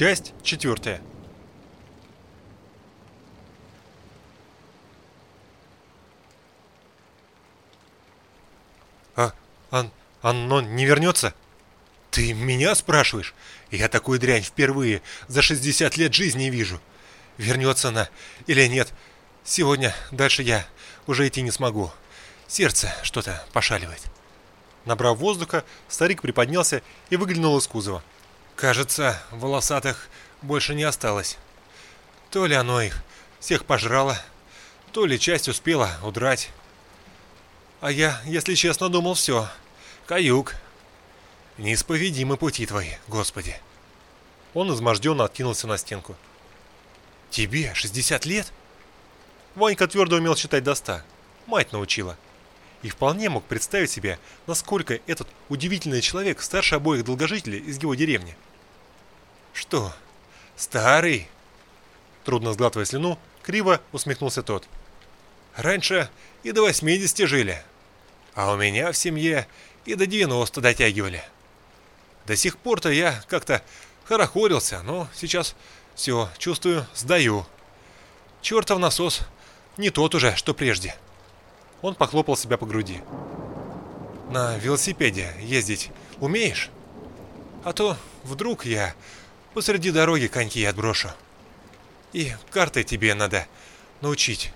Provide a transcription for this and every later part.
Часть четвертая. А, он, оно не вернется? Ты меня спрашиваешь? Я такую дрянь впервые за 60 лет жизни вижу. Вернется она или нет? Сегодня дальше я уже идти не смогу. Сердце что-то пошаливает. Набрав воздуха, старик приподнялся и выглянул из кузова. Кажется, волосатых больше не осталось. То ли оно их всех пожрало, то ли часть успела удрать. А я, если честно, думал все. Каюк. Неисповедимы пути твои, Господи. Он изможденно откинулся на стенку. Тебе 60 лет? Ванька твердо умел считать до ста. Мать научила. И вполне мог представить себе, насколько этот удивительный человек старше обоих долгожителей из его деревни. Что, старый? Трудно сглатывая слюну, криво усмехнулся тот. Раньше и до 80 жили. А у меня в семье и до 90 дотягивали. До сих пор-то я как-то хорохорился, но сейчас все, чувствую, сдаю. Чертов насос не тот уже, что прежде. Он похлопал себя по груди. На велосипеде ездить умеешь? А то вдруг я посреди дороги коньки отброшу. И картой тебе надо научить.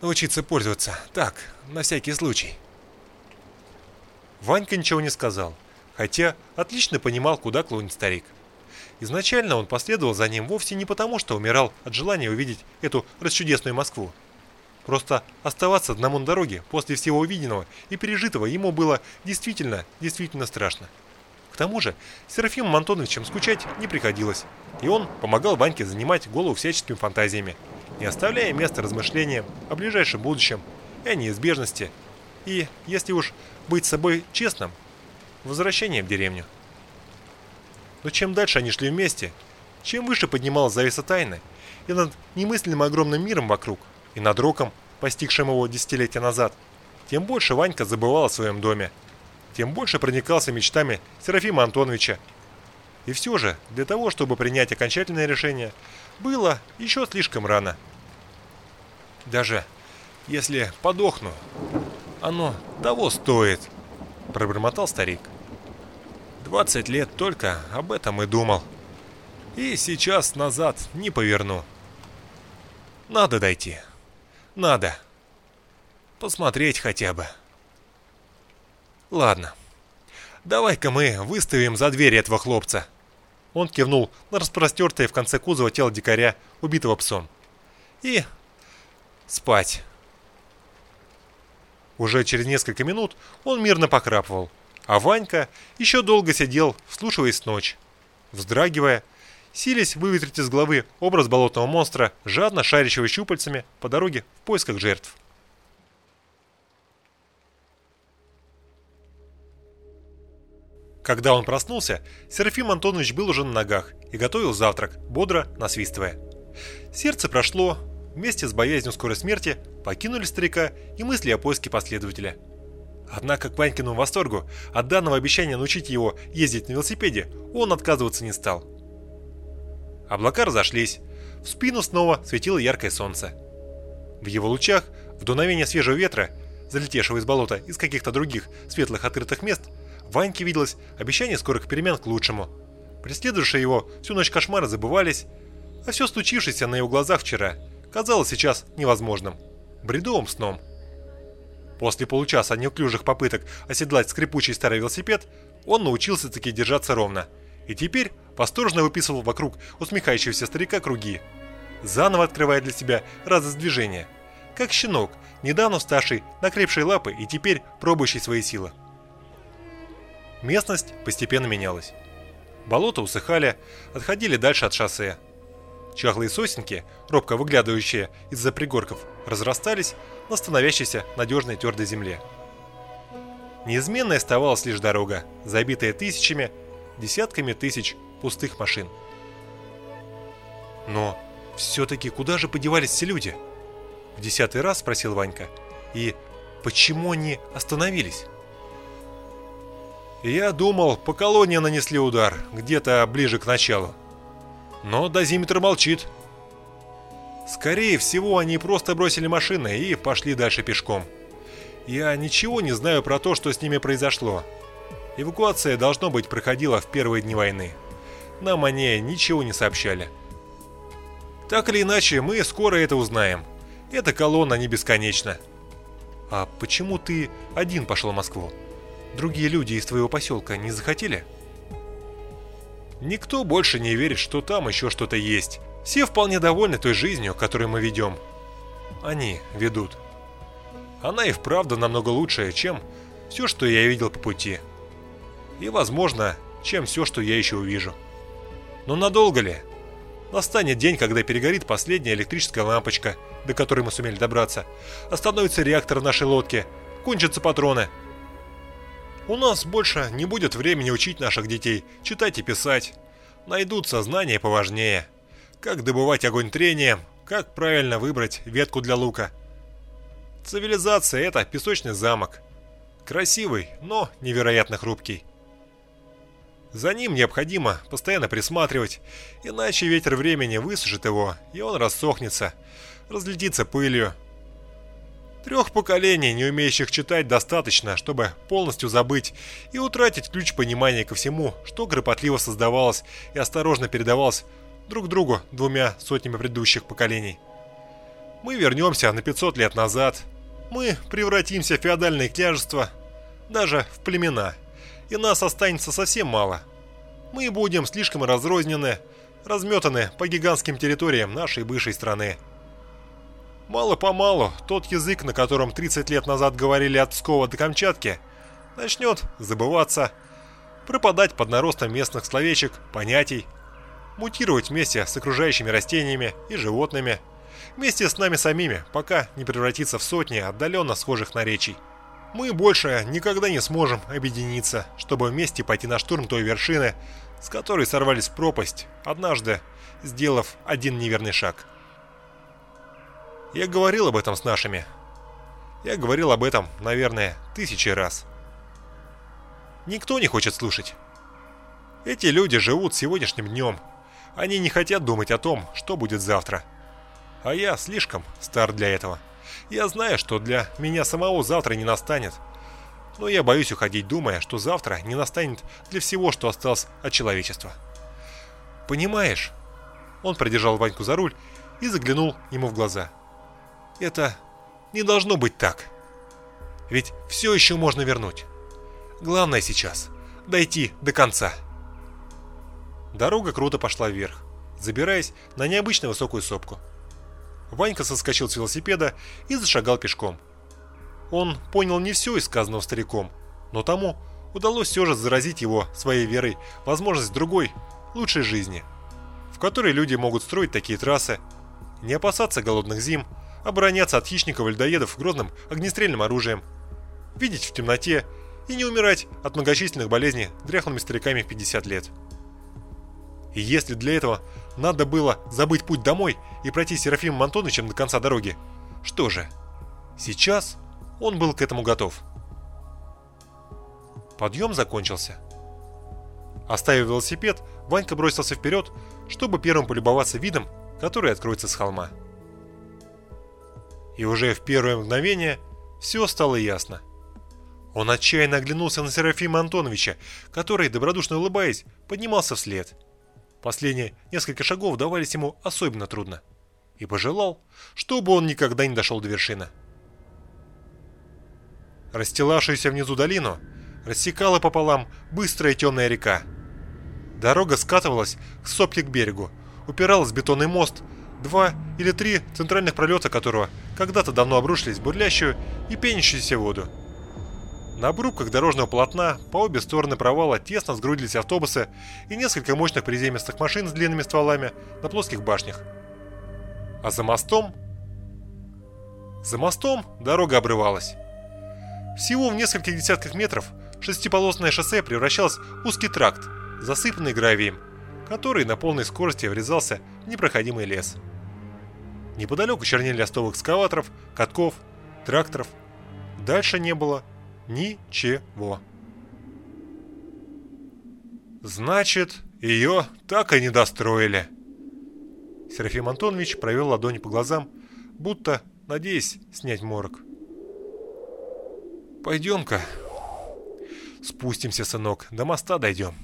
Научиться пользоваться. Так, на всякий случай. Ванька ничего не сказал, хотя отлично понимал, куда клонит старик. Изначально он последовал за ним вовсе не потому, что умирал от желания увидеть эту расчудесную Москву. Просто оставаться одному на дороге после всего увиденного и пережитого ему было действительно, действительно страшно. К тому же Серафимом Антоновичем скучать не приходилось, и он помогал Ваньке занимать голову всяческими фантазиями, не оставляя места размышлениям о ближайшем будущем и о неизбежности, и, если уж быть собой честным, возвращением в деревню. Но чем дальше они шли вместе, чем выше поднималась завеса тайны, и над немыслимым огромным миром вокруг, и над роком, постигшим его десятилетия назад, тем больше Ванька забывал о своем доме, тем больше проникался мечтами Серафима Антоновича. И все же, для того, чтобы принять окончательное решение, было еще слишком рано. Даже если подохну, оно того стоит, пробормотал старик. Двадцать лет только об этом и думал. И сейчас назад не поверну. Надо дойти. Надо. Посмотреть хотя бы. Ладно. Давай-ка мы выставим за дверь этого хлопца. Он кивнул на распростертое в конце кузова тело дикаря, убитого псом. И спать. Уже через несколько минут он мирно покрапывал, а Ванька еще долго сидел, вслушиваясь в ночь, вздрагивая, силясь выветрить из головы образ болотного монстра, жадно шарящего щупальцами по дороге в поисках жертв. Когда он проснулся, Серафим Антонович был уже на ногах и готовил завтрак, бодро насвистывая. Сердце прошло, вместе с боязнью скорой смерти покинули старика и мысли о поиске последователя – Однако к Ванькиному восторгу от данного обещания научить его ездить на велосипеде он отказываться не стал. Облака разошлись, в спину снова светило яркое солнце. В его лучах, в дуновение свежего ветра, залетевшего из болота из каких-то других светлых открытых мест, Ваньке виделось обещание скорых перемен к лучшему. Преследующие его всю ночь кошмары забывались, а все случившееся на его глазах вчера казалось сейчас невозможным, бредовым сном. После получаса неуклюжих попыток оседлать скрипучий старый велосипед, он научился таки держаться ровно. И теперь восторженно выписывал вокруг усмехающегося старика круги, заново открывая для себя радость движения. Как щенок, недавно вставший, накрепший лапы и теперь пробующий свои силы. Местность постепенно менялась. Болота усыхали, отходили дальше от шоссе. Чахлые сосенки, робко выглядывающие из-за пригорков, разрастались на становящейся надежной твердой земле. Неизменной оставалась лишь дорога, забитая тысячами, десятками тысяч пустых машин. Но все-таки куда же подевались все люди? В десятый раз спросил Ванька. И почему они остановились? Я думал, по колонии нанесли удар, где-то ближе к началу. Но дозиметр молчит. Скорее всего, они просто бросили машины и пошли дальше пешком. Я ничего не знаю про то, что с ними произошло. Эвакуация, должно быть, проходила в первые дни войны. Нам о ней ничего не сообщали. Так или иначе, мы скоро это узнаем. Эта колонна не бесконечна. А почему ты один пошел в Москву? Другие люди из твоего поселка не захотели? Никто больше не верит, что там еще что-то есть. Все вполне довольны той жизнью, которую мы ведем. Они ведут. Она и вправду намного лучшая, чем все, что я видел по пути. И, возможно, чем все, что я еще увижу. Но надолго ли? Настанет день, когда перегорит последняя электрическая лампочка, до которой мы сумели добраться. Остановится реактор нашей лодке. Кончатся патроны. У нас больше не будет времени учить наших детей читать и писать. Найдутся знания поважнее. Как добывать огонь трением, как правильно выбрать ветку для лука – Цивилизация — это песочный замок. Красивый, но невероятно хрупкий. За ним необходимо постоянно присматривать, иначе ветер времени высушит его, и он рассохнется, разлетится пылью. Трех поколений, не умеющих читать, достаточно, чтобы полностью забыть и утратить ключ понимания ко всему, что кропотливо создавалось и осторожно передавалось друг другу двумя сотнями предыдущих поколений. Мы вернемся на 500 лет назад – мы превратимся в феодальное княжество, даже в племена, и нас останется совсем мало. Мы будем слишком разрознены, разметаны по гигантским территориям нашей бывшей страны. Мало-помалу тот язык, на котором 30 лет назад говорили от Пскова до Камчатки, начнет забываться, пропадать под наростом местных словечек, понятий, мутировать вместе с окружающими растениями и животными – вместе с нами самими, пока не превратится в сотни отдаленно схожих наречий. Мы больше никогда не сможем объединиться, чтобы вместе пойти на штурм той вершины, с которой сорвались в пропасть, однажды сделав один неверный шаг. Я говорил об этом с нашими. Я говорил об этом, наверное, тысячи раз. Никто не хочет слушать. Эти люди живут сегодняшним днем. Они не хотят думать о том, что будет завтра. А я слишком стар для этого. Я знаю, что для меня самого завтра не настанет. Но я боюсь уходить, думая, что завтра не настанет для всего, что осталось от человечества. Понимаешь? Он придержал Ваньку за руль и заглянул ему в глаза. Это не должно быть так. Ведь все еще можно вернуть. Главное сейчас – дойти до конца. Дорога круто пошла вверх, забираясь на необычно высокую сопку – Ванька соскочил с велосипеда и зашагал пешком. Он понял не все из сказанного стариком, но тому удалось все же заразить его своей верой возможность другой, лучшей жизни, в которой люди могут строить такие трассы, не опасаться голодных зим, обороняться от хищников и льдоедов грозным огнестрельным оружием, видеть в темноте и не умирать от многочисленных болезней дряхлыми стариками в 50 лет. И если для этого надо было забыть путь домой и пройти с Серафимом Антоновичем до конца дороги. Что же, сейчас он был к этому готов. Подъем закончился. Оставив велосипед, Ванька бросился вперед, чтобы первым полюбоваться видом, который откроется с холма. И уже в первое мгновение все стало ясно. Он отчаянно оглянулся на Серафима Антоновича, который, добродушно улыбаясь, поднимался вслед – Последние несколько шагов давались ему особенно трудно. И пожелал, чтобы он никогда не дошел до вершины. Расстилавшуюся внизу долину рассекала пополам быстрая темная река. Дорога скатывалась к сопке к берегу, упиралась в бетонный мост, два или три центральных пролета которого когда-то давно обрушились в бурлящую и пенящуюся воду. На обрубках дорожного полотна по обе стороны провала тесно сгрудились автобусы и несколько мощных приземистых машин с длинными стволами на плоских башнях. А за мостом... За мостом дорога обрывалась. Всего в нескольких десятках метров шестиполосное шоссе превращалось в узкий тракт, засыпанный гравием, который на полной скорости врезался в непроходимый лес. Неподалеку чернели остовы экскаваторов, катков, тракторов. Дальше не было Ничего. Значит, ее так и не достроили. Серафим Антонович провел ладонь по глазам, будто надеясь снять морок. «Пойдем-ка. Спустимся, сынок, до моста дойдем».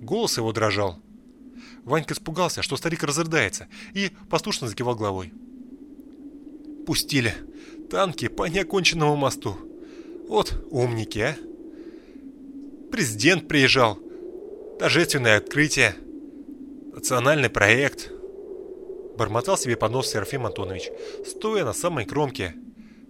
Голос его дрожал. Ванька испугался, что старик разрыдается, и послушно закивал головой. «Пустили. Танки по неоконченному мосту. Вот умники, а!» Президент приезжал. Торжественное открытие. Национальный проект. Бормотал себе под нос Серафим Антонович, стоя на самой кромке,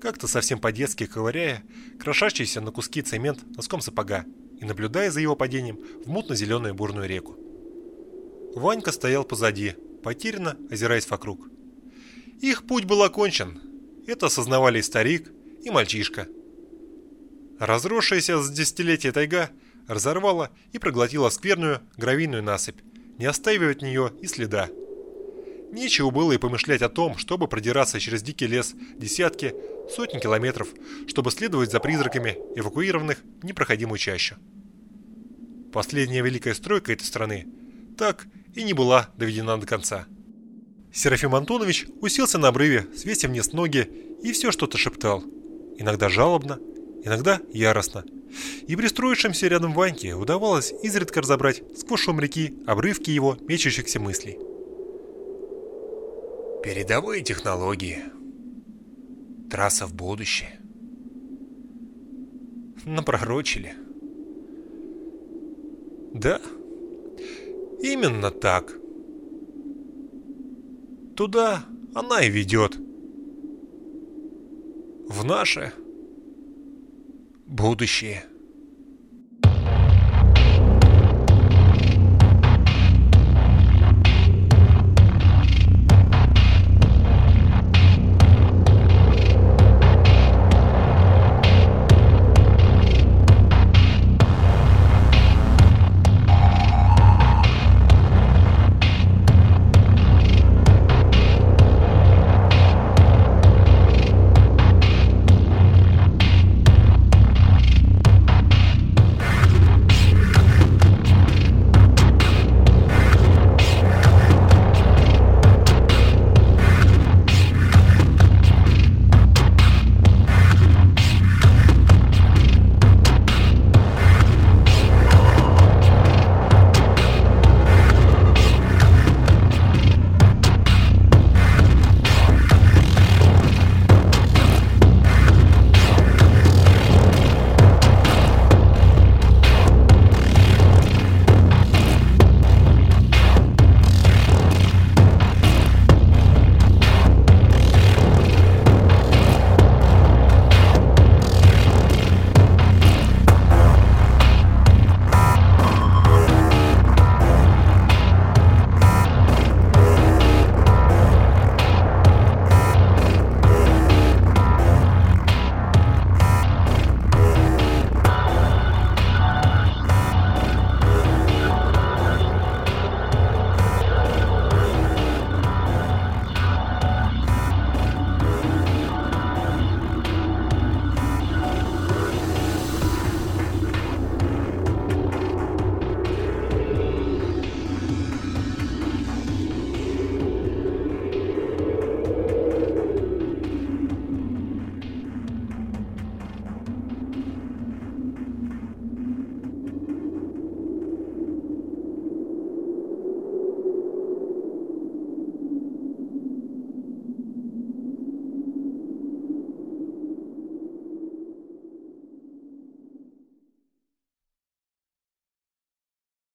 как-то совсем по-детски ковыряя, крошащийся на куски цемент носком сапога и наблюдая за его падением в мутно-зеленую бурную реку. Ванька стоял позади, потерянно озираясь вокруг. Их путь был окончен. Это осознавали и старик, и мальчишка. Разросшаяся с десятилетия тайга – разорвала и проглотила скверную гравийную насыпь, не оставив от нее и следа. Нечего было и помышлять о том, чтобы продираться через дикий лес десятки, сотни километров, чтобы следовать за призраками эвакуированных в непроходимую чащу. Последняя великая стройка этой страны так и не была доведена до конца. Серафим Антонович уселся на обрыве, свесив вниз ноги и все что-то шептал. Иногда жалобно, иногда яростно – и пристроившимся рядом Ваньке удавалось изредка разобрать сквозь шум реки обрывки его мечущихся мыслей. Передовые технологии. Трасса в будущее. Напророчили. Да, именно так. Туда она и ведет. В наше будущее.